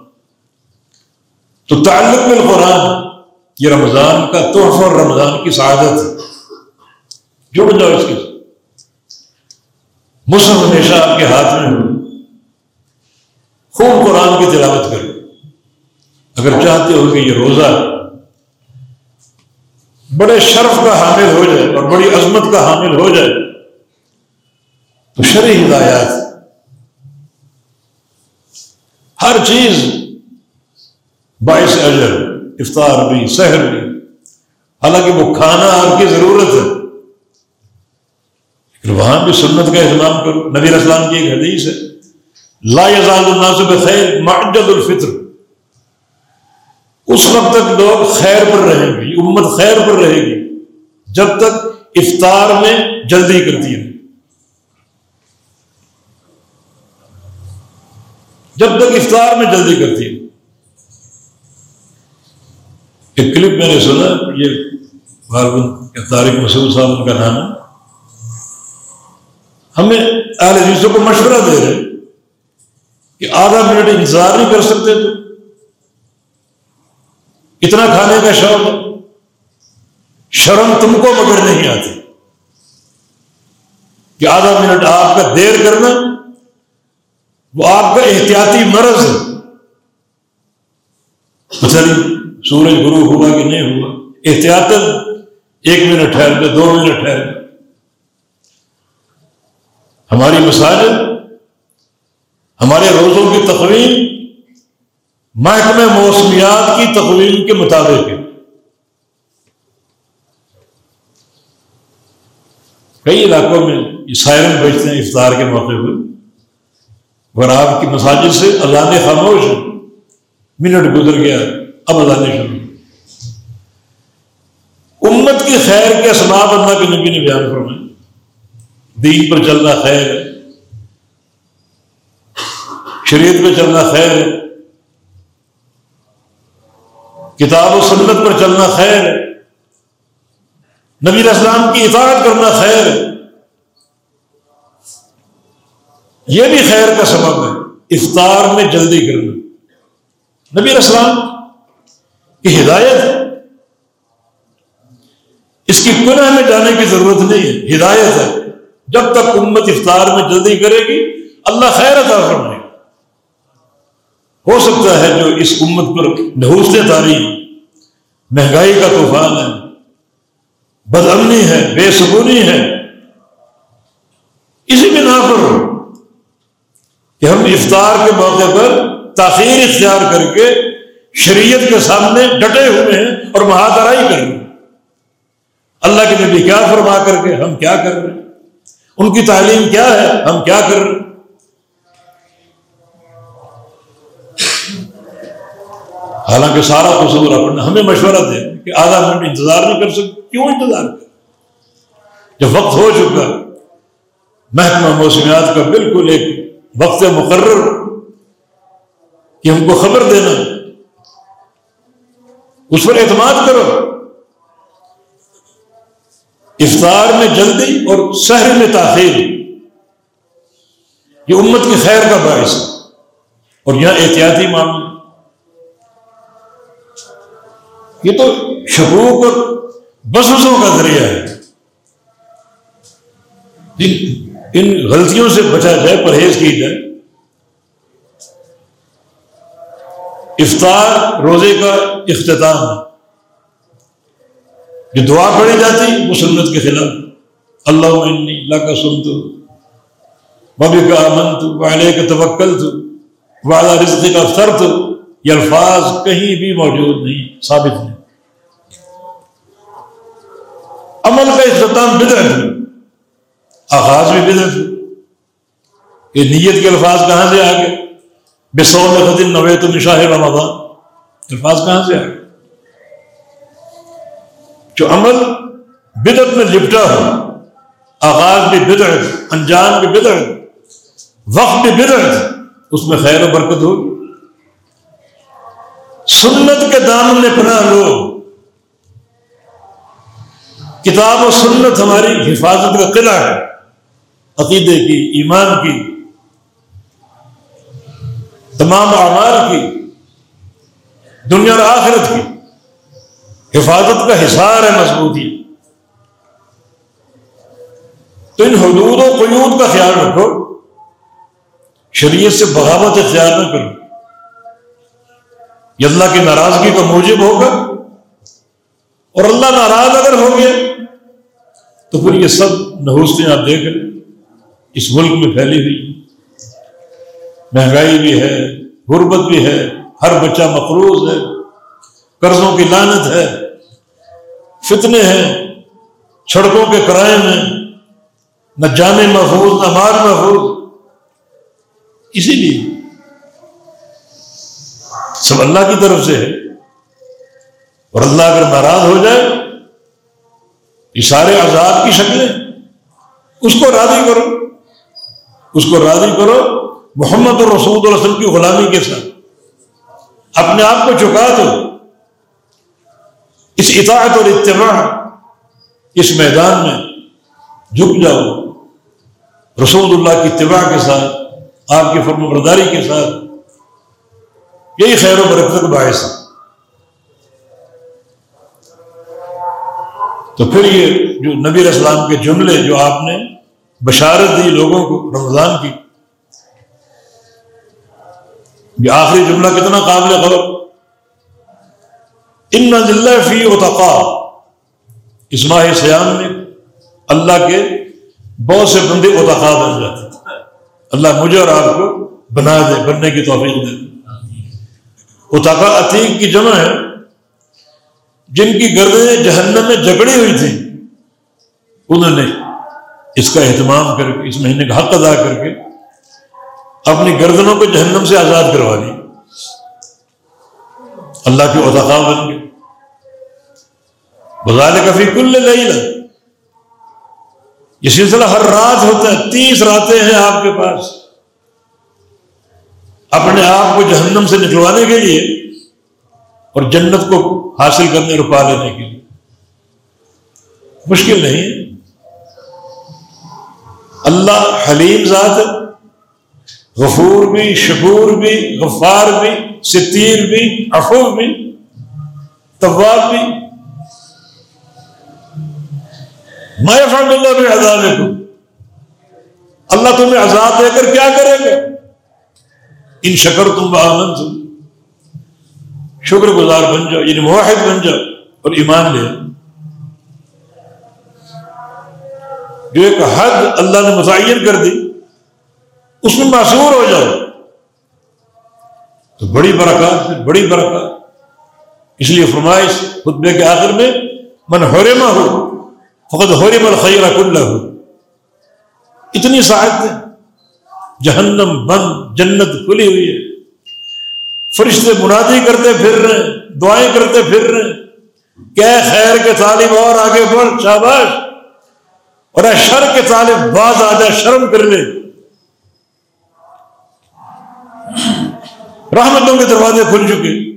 تو تعلق میں قرآن یہ رمضان کا تحفہ اور رمضان کی سعادت ہے۔ جڑ جاؤ اس کے مسلم ہمیشہ آپ کے ہاتھ میں ہو خوب قرآن کی تلاوت کرو۔ اگر چاہتے ہو کہ یہ روزہ بڑے شرف کا حامل ہو جائے اور بڑی عظمت کا حامل ہو جائے، تو شرح ہدایات، ہر چیز باعث اجر افطار بھی، سحر بھی۔ حالانکہ وہ کھانا آپ کی ضرورت ہے۔ وہاں بھی سنت کا اہتمام کرو۔ نبی اسلام کی ایک حدیث ہے، لا یزال الناس بخیر معجد الفطر۔ اس وقت تک لوگ خیر پر رہیں گے، امت خیر پر رہے گی، جب تک افطار میں جلدی کرتی ہے۔ جب تک افطار میں جلدی کرتی ہے ایک کلپ میں نے سنا، یہ طارق مسعود صاحب ان کا نام ہے۔ ہمیں اہل حدیثوں کو مشورہ دے رہے کہ آدھا منٹ انتظار نہیں کر سکتے تو۔ اتنا کھانے کا شوق شرم تم کو مگر نہیں آتی۔ کہ آدھا منٹ آپ کا دیر کرنا، وہ آپ کا احتیاطی مرض ہے۔ نہیں سورج گرو ہوا کہ نہیں ہوا احتیاط ایک منٹ ٹھہر گئے دو منٹ ٹھہر گئے ہماری مساجد، ہمارے روزوں کی تقویم محکمہ موسمیات کی تقویم کے مطابق ہے۔ کئی علاقوں میں یہ سائرن بجتے ہیں افطار کے موقع پر۔ اگر آپ کی مساجد سے اللہ نے خاموش منٹ گزر گیا۔ اب اذانیں شروع امت کی خیر کے اسباب اللہ کے نبی نے بیان فرمائے۔ دین پر چلنا خیر ہے۔ شریعت پہ چلنا خیر ہے۔ کتاب و سنت پر چلنا خیر ہے۔ نبی اسلام کی اطاعت کرنا خیر ہے۔ یہ بھی خیر کا سبب ہے۔ افطار میں جلدی کرنا۔ نبی اسلام کہ ہدایت اس کی گناہ میں جانے کی ضرورت نہیں ہے، ہدایت ہے۔ جب تک امت افطار میں جلدی کرے گی، اللہ خیر عطا فرمائے ہو سکتا ہے جو اس امت پر نحوستے تاریخ، مہنگائی کا طوفان ہے، بدامنی ہے، بے سکونی ہے۔ اسی بنا پر کہ ہم افطار کے موقع پر تاخیر اختیار کر کے شریعت کے سامنے ڈٹے ہوئے ہیں اور مہادرائی کر رہے ہیں۔ اللہ کے نبی کیا فرما کر کے ہم کیا کر رہے ہیں؟ ان کی تعلیم کیا ہے؟ ہم کیا کر رہے ہیں؟ حالانکہ سارا قصور اپنا ہمیں مشورہ دے کہ آدھا منٹ انتظار نہیں کر سکتے۔ کیوں انتظار کر؟ جب وقت ہو چکا، محکمہ موسمیات کا بالکل ایک وقت مقرر کہ ہم کو خبر دینا۔ اس پر اعتماد کرو۔ افطار میں جلدی اور شہر میں تاخیر۔ یہ امت کی خیر کا باعث ہے۔ اور یہاں احتیاطی معاملہ۔ یہ تو شکوک اور بسوسوں کا ذریعہ ہے۔ جی، ان غلطیوں سے بچا جائے، پرہیز کی جائے۔ افطار روزے کا اختتام ہے۔ جو دعا پڑھی جاتی وہ سنت کے خلاف۔ اللہ اللہ کا سن تو ببی کا امن تو والے کا توکل تو والا رزق کا فرد یہ الفاظ کہیں بھی موجود نہیں، ثابت نہیں۔ عمل کا اختتام بدعت آغاز بھی بدعت یہ نیت کے الفاظ کہاں سے آ گئے؟ بے سو نوے تو نشاہ رمضان۔ الفاظ کہاں سے آ گئے جو عمل بدعت میں لپٹا ہو، آغاز بھی بدعت، انجام بھی بدعت، وقت بھی بدعت، اس میں خیر و برکت ہوگی سنت کے دامن میں پناہ لو۔ کتاب و سنت ہماری حفاظت کا قلعہ ہے، عقیدے کی، ایمان کی۔ تمام اعمال کی، دنیا اور آخرت کی حفاظت کا حصار ہے مضبوطی۔ تو ان حدود و قیود کا خیال رکھو۔ شریعت سے بغاوت اختیار نہ کرو۔ یہ اللہ کی ناراضگی کا موجب ہوگا۔ اور اللہ ناراض اگر ہو گیا تو پھر یہ سب نحوستیں آپ دیکھ اس ملک میں پھیلی ہوئی۔ مہنگائی بھی ہے، غربت بھی ہے، ہر بچہ مقروض ہے، قرضوں کی لانت ہے، فتنے ہیں سڑکوں کے کرائے میں نہ جانے محفوظ، نہ مار محفوظ۔ اسی لیے سب اللہ کی طرف سے ہے۔ اور اللہ اگر ناراض ہو جائے، یہ سارے عذاب کی شکلیں، اس کو راضی کرو، اس کو راضی کرو۔ محمد اور رسول اللہ وسلم کی غلامی کے ساتھ۔ اپنے آپ کو چکا دو۔ اس اطاعت اور اتباع اس میدان میں جھک جاؤ۔ رسول اللہ کی اتباع کے ساتھ، آپ کی فرم برداری کے ساتھ۔ یہی خیر و برکت کا باعث ہے۔ تو پھر یہ جو نبی اسلام کے جملے جو آپ نے بشارت دی لوگوں کو رمضان کی یہ آخری جملہ کتنا قابل خبر ان نہ فی و تقا اسماہ سیام میں اللہ کے بہت سے بندے اتقا بن جاتے اللہ مجھے اور آپ کو بنا دے، بننے کی توفیق دے. اتاقا عتیق کی جمع ہے، جن کی گردنیں جہنم میں جکڑی ہوئی تھیں، انہوں نے اس کا اہتمام کر کے، اس مہینے کا حق ادا کر کے اپنی گردنوں کو جہنم سے آزاد کروا دی۔ اللہ کی اتاقا بن گئے۔ بزال کفی کل لئی یہ سلسلہ ہر رات ہوتا ہے، تیس راتیں ہیں آپ کے پاس۔ اپنے آپ کو جہنم سے نکلوانے کے لیے اور جنت کو حاصل کرنے روپا لینے کے لیے۔ مشکل نہیں اللہ حلیم ذات غفور بھی، شکور بھی، غفار بھی، ستیر بھی افوف بھی طواب بھی۔ میں فنڈ اللہ بھی عذاب اللہ تمہیں عذاب دے کر کیا کرے گا ان شکر تم آنند شکر گزار بن جاؤ یعنی موحد بن جاؤ اور ایمان لے۔ جو ایک حد اللہ نے متعین کر دی اس میں معصور ہو جاؤ۔ تو بڑی برکات بڑی برکات۔ اس لیے فرمائش خطبے کے آخر میں، من حرما ہو فقط ہوری بل خیر کل اتنی ساحت جہنم بند، جنت کھلی ہوئی ہے۔ فرشتے منادی کرتے پھر رہے دعائیں کرتے پھر رہے کیا خیر کے طالب اور آگے بڑھ، شاباش۔ اور اے شر کے طالب بعد آ جائے شرم کر لے۔ رحمتوں کے دروازے کھل چکے۔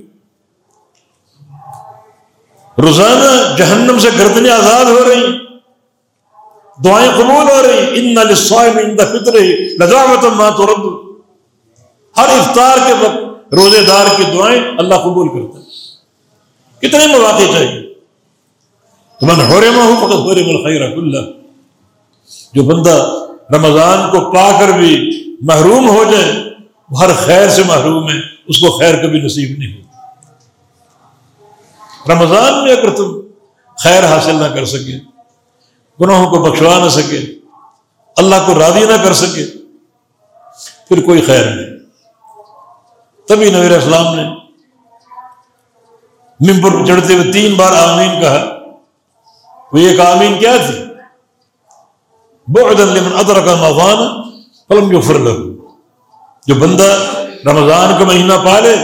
روزانہ جہنم سے گردنیں آزاد ہو رہی دعائیں قبول ہو رہی ان فطر لذاوت ماں تو رب ہر افطار کے وقت روزے دار کی دعائیں اللہ قبول کرتا ہے۔ کتنے مواقع چاہیے؟ من ہو رہے ہو فقط ہو رہے خیر اللہ جو بندہ رمضان کو پا کر بھی محروم ہو جائے وہ ہر خیر سے محروم ہے اس کو خیر کبھی نصیب نہیں ہو رمضان میں اگر تم خیر حاصل نہ کر سکے، گناہوں کو بخشوا نہ سکے، اللہ کو راضی نہ کر سکے، پھر کوئی خیر نہیں۔ تبھی نویر اسلام نے ممبر چڑھتے ہوئے تین بار آمین کہا۔ وہ ایک آمین کیا تھی؟ بعد لمن ادرک مغان فلم یغفر له۔ جو بندہ رمضان کا مہینہ پالے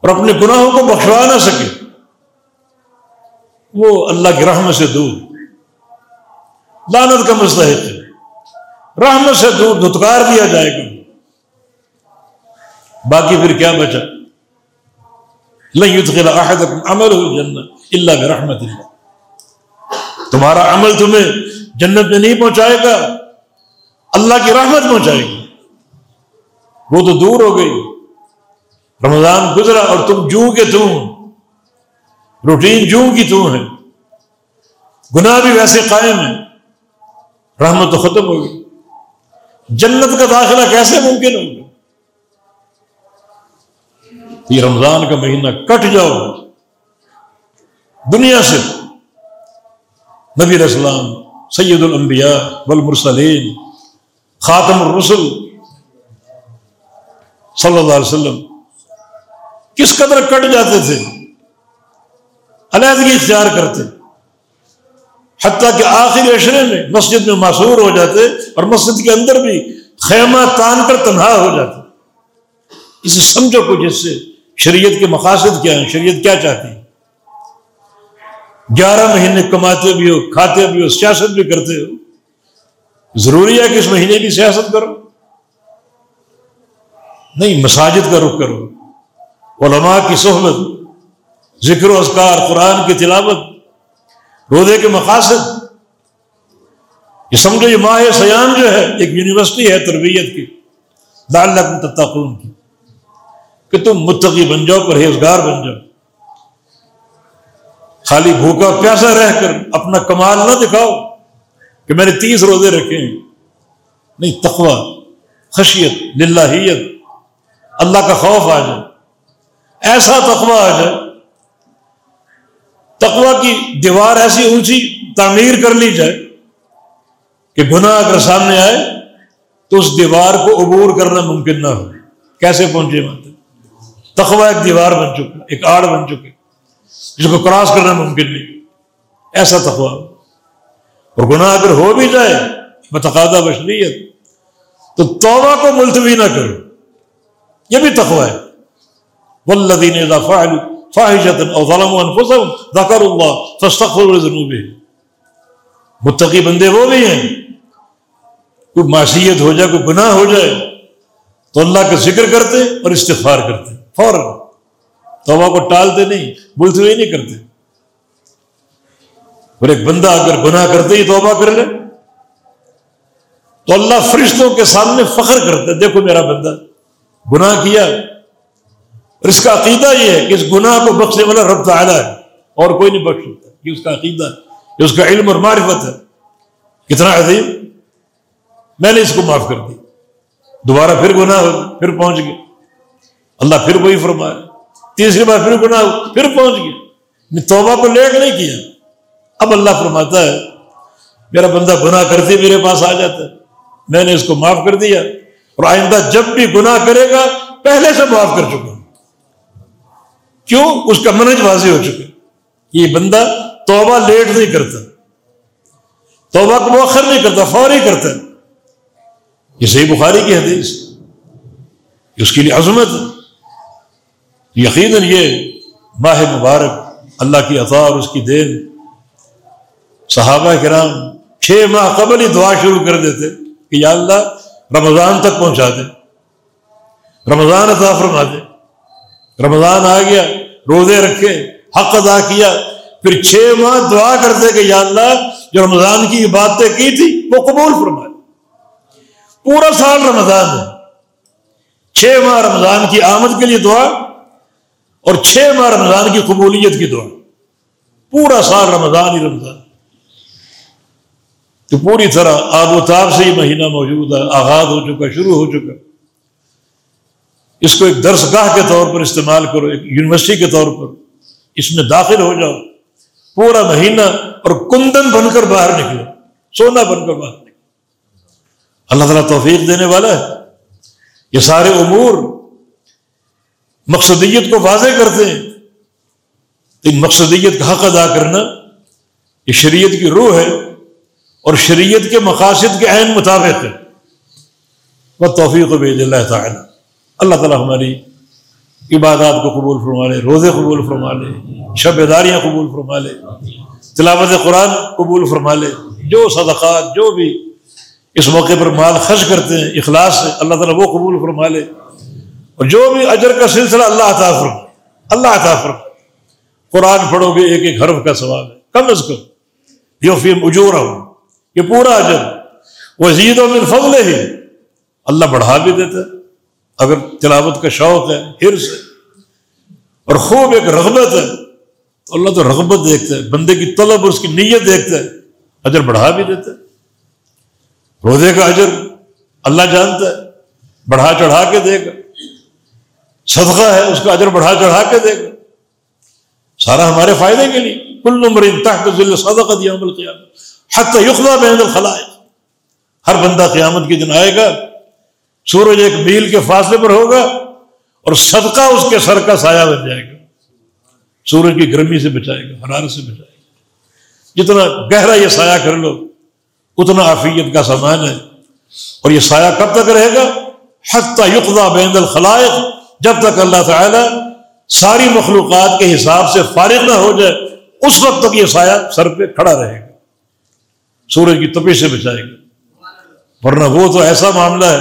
اور اپنے گناہوں کو بخشوا نہ سکے، وہ اللہ کی رحمت سے دور۔ لانت کا مستحق ہے۔ رحمت سے دور، دھتکار دیا جائے گا۔ باقی پھر کیا بچا؟ لن احدکم عمل جنت اللہ برحمت اللہ تمہارا عمل تمہیں جنت میں نہیں پہنچائے گا، اللہ کی رحمت پہنچائے گی۔ وہ تو دور ہو گئی۔ رمضان گزرا اور تم جو کے تم۔ روٹین جو کی تم ہے گناہ بھی ویسے قائم ہے رحمت تو ختم ہو گئی۔ جنت کا داخلہ کیسے ممکن ہوگا یہ رمضان کا مہینہ کٹ جاؤ۔ دنیا سے۔ نبی السلام، سید الانبیاء والمرسلین، خاتم الرسل۔ صلی اللہ علیہ وسلم، کس قدر کٹ جاتے تھے علیحدگی اختیار کرتے، حتیٰ کہ آخری اشرے میں مسجد میں معصور ہو جاتے اور مسجد کے اندر بھی خیمہ تان کر تنہا ہو جاتے۔ اسے سمجھو کچھ، اس سے شریعت کے مقاصد کیا ہیں، شریعت کیا چاہتی ہے؟ گیارہ مہینے کماتے بھی ہو، کھاتے بھی ہو، سیاست بھی کرتے ہو، ضروری ہے کہ اس مہینے کی سیاست کرو۔ نہیں، مساجد کا رخ کرو۔ علماء کی صحبت ذکر و اذکار، قرآن کی تلاوت رودے کے مقاصد۔ یہ سمجھو، یہ ماہ سیام جو ہے، ایک یونیورسٹی ہے تربیت کی دال تتقون کی۔ کہ تم متقی بن جاؤ، پرہیزگار بن جاؤ۔ خالی بھوکا پیاسا رہ کر اپنا کمال نہ دکھاؤ کہ میں نے تیس روزے رکھے ہیں۔ نہیں تقوا خشیت، للہیت اللہ کا خوف آ جائے ایسا تقوا آ جائے تقوا کی دیوار ایسی اونچی تعمیر کر لی جائے کہ گناہ اگر سامنے آئے تو اس دیوار کو عبور کرنا ممکن نہ ہو۔ کیسے پہنچے مانتے تقوا ایک دیوار بن چکا، ایک آڑ بن چکے۔ جس کو کراس کرنا ممکن نہیں۔ ایسا تقوا اور گناہ اگر ہو بھی جائے بتقاضہ بشریت تو توبہ کو ملتوی نہ کرو۔ یہ بھی تقوا ہے۔ والذین اذا فعلوا او ظلموا انفسهم فاستغفروا لذنوبهم۔ متقی بندے وہ بھی ہیں۔ کوئی معصیت ہو جائے، کوئی گناہ ہو جائے، تو اللہ کا ذکر کرتے اور استغفار کرتے، فوراً۔ توبہ کو ٹالتے نہیں بولتے ہوئے نہیں کرتے۔ اور ایک بندہ اگر گناہ کرتے ہی توبہ کر لے، تو اللہ فرشتوں کے سامنے فخر کرتے دیکھو میرا بندہ۔ گناہ کیا۔ اور اس کا عقیدہ یہ ہے کہ اس گناہ کو بخشنے والا رب تعالیٰ ہے۔ اور کوئی نہیں بخش سکتا۔ یہ اس کا عقیدہ ہے۔ یہ اس کا علم اور معرفت ہے۔ کتنا عظیم۔ میں نے اس کو معاف کر دی دوبارہ پھر گناہ ہو، پھر پہنچ گیا۔ اللہ پھر وہی فرمایا۔ تیسری بار پھر گناہ پھر پہنچ گیا۔ توبہ کو لیٹ نہیں کیا۔ اب اللہ فرماتا ہے، میرا بندہ گناہ کرتے میرے پاس آ جاتا ہے۔ میں نے اس کو معاف کر دیا۔ اور آئندہ جب بھی گناہ کرے گا، پہلے سے معاف کر چکا کیوں؟ اس کا منج واضح ہو چکا۔ یہ بندہ توبہ لیٹ نہیں کرتا۔ توبہ کو مؤخر نہیں کرتا، فوری کرتا یہ صحیح بخاری کی حدیث۔ اس کے لیے عظمت۔ یقیناً یہ ماہ مبارک اللہ کی عطا اور اس کی دین۔ صحابہ کرام چھ ماہ قبل ہی دعا شروع کر دیتے کہ یا اللہ رمضان تک پہنچا دے۔ رمضان عطا فرما دے۔ رمضان آ گیا، روزے رکھے، حق ادا کیا۔ پھر چھ ماہ دعا کرتے کہ یا اللہ، جو رمضان کی باتیں کی تھی، وہ قبول فرما۔ پورا سال رمضان ہے۔ چھ ماہ رمضان کی آمد کے لیے دعا اور چھ ماہ رمضان کی قبولیت کی دعا۔ پورا سال رمضان ہی رمضان۔ تو پوری طرح آب و تاب سے ہی مہینہ موجود ہے، آغاز ہو چکا، شروع ہو چکا۔ اس کو ایک درس گاہ کے طور پر استعمال کرو، ایک یونیورسٹی کے طور پر۔ اس میں داخل ہو جاؤ۔ پورا مہینہ اور کندن بن کر باہر نکلو، سونا بن کر باہر نکلو۔ اللہ تعالیٰ توفیق دینے والا ہے۔ یہ سارے امور مقصدیت کو واضح کرتے ہیں۔ ان مقصدیت کا حق ادا کرنا یہ شریعت کی روح ہے۔ اور شریعت کے مقاصد کے عین مطابق ہے۔ وہ توفیق و بید اللہ تعالیٰ۔ اللہ تعالیٰ ہماری عبادات کو قبول فرما لے روزے قبول فرما لے شب داریاں قبول فرما لے تلاوت قرآن قبول فرما لے جو صدقات، جو بھی اس موقع پر مال خرچ کرتے ہیں، اخلاص سے اللہ تعالیٰ وہ قبول فرما لے اور جو بھی اجر کا سلسلہ اللہ عطا فرما اللہ عطا فرما قرآن پڑھو گے، ایک ایک حرف کا سوال ہے، کم از کم یہ فیم اجور ہو یہ پورا اجر۔ وزید و من فضل ہی اللہ بڑھا بھی دیتا ہے۔ اگر تلاوت کا شوق ہے، حرص ہے۔ اور خوب ایک رغبت ہے۔ تو اللہ تو رغبت دیکھتا ہے۔ بندے کی طلب اور اس کی نیت دیکھتا ہے۔ اجر بڑھا بھی دیتا ہے۔ روزے کا اجر اللہ جانتا ہے۔ بڑھا چڑھا کے دے گا۔ صدقہ ہے، اس کا اجر بڑھا چڑھا کے دے گا۔ سارا ہمارے فائدے کے لیے۔ کل نمبر تحت ذل صدقہ دیا عمل قیامت حت یقلا بین الخلائق۔ ہر بندہ قیامت کے دن آئے گا، سورج ایک میل کے فاصلے پر ہوگا اور صدقہ اس کے سر کا سایہ بن جائے گا۔ سورج کی گرمی سے بچائے گا، حرارت سے بچائے گا۔ جتنا گہرا یہ سایہ کر لو، اتنا عافیت کا سامان ہے۔ اور یہ سایہ کب تک رہے گا؟ حتیٰ یقدا بین الخلائق۔ جب تک اللہ تعالی ساری مخلوقات کے حساب سے فارغ نہ ہو جائے، اس وقت تک یہ سایہ سر پہ کھڑا رہے گا۔ سورج کی تپش سے بچائے گا ورنہ وہ تو ایسا معاملہ ہے،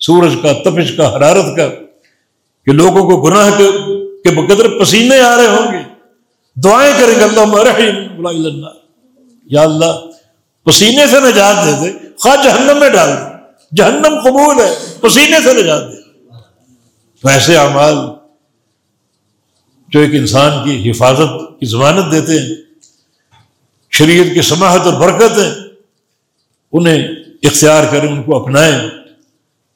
سورج کا تپش کا حرارت کا، کہ لوگوں کو گناہ کے بقدر پسینے آ رہے ہوں گے۔ دعائیں کریں گے اللہ۔ یا اللہ، پسینے سے نجات دے دے۔ خواہ جہنم میں ڈال دے۔ جہنم قبول ہے، پسینے سے نجات دے۔ تو ایسے اعمال جو ایک انسان کی حفاظت کی ضمانت دیتے ہیں شریعت کی سماحت اور برکت ہے، انہیں اختیار کریں ان کو اپنائیں۔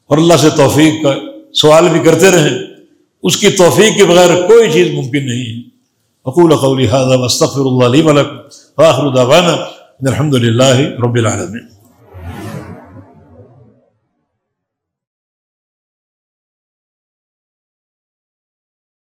اور اللہ سے توفیق کا سوال بھی کرتے رہیں۔ اس کی توفیق کے بغیر کوئی چیز ممکن نہیں ہے۔ اقول قولی هذا واستغفر الله لي ولكم واخر دعوانا الحمد للہ رب العالمين۔